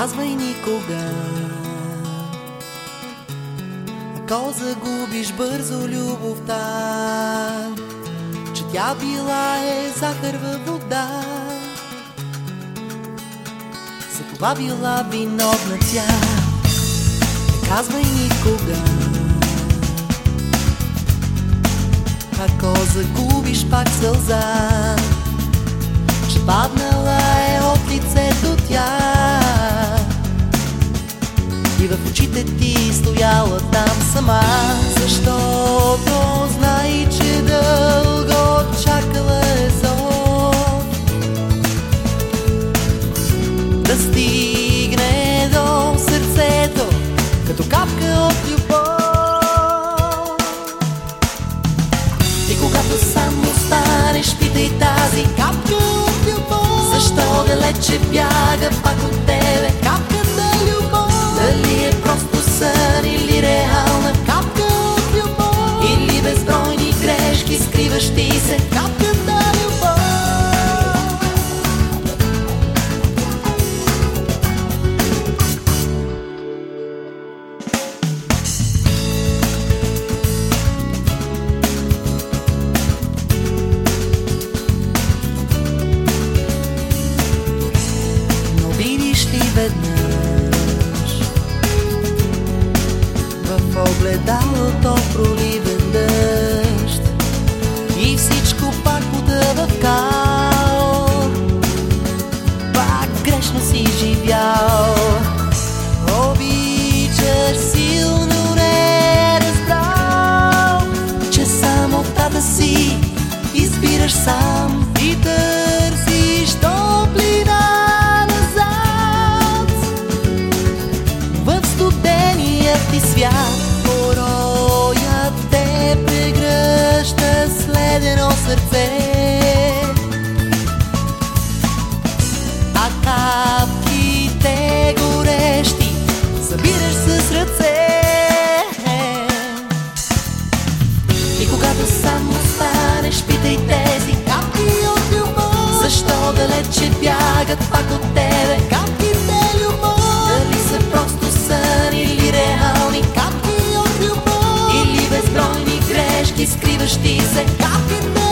казвай никога. Ако загубиш бързо любовта, че тя била е захар във вода. За това била виновна тя, не казвай никога. Ако загубиш пак сълза, че паднала е от лицето тя Очите ти стояла там сама? Защото знай, че дълго чакала е зов Да стигне до сърцето Като капка от любов. И когато сам останеш, питай тази капка от любов. Защо далече бяга пак от В огледалото проливен дъжд Когато сам останеш, питай тези капки от любов? Защо далече бягат пак от тебе? Капките любов? Дали са просто сън или реални? Капки от любов? Или безбройни грешки, скриващи се? Капките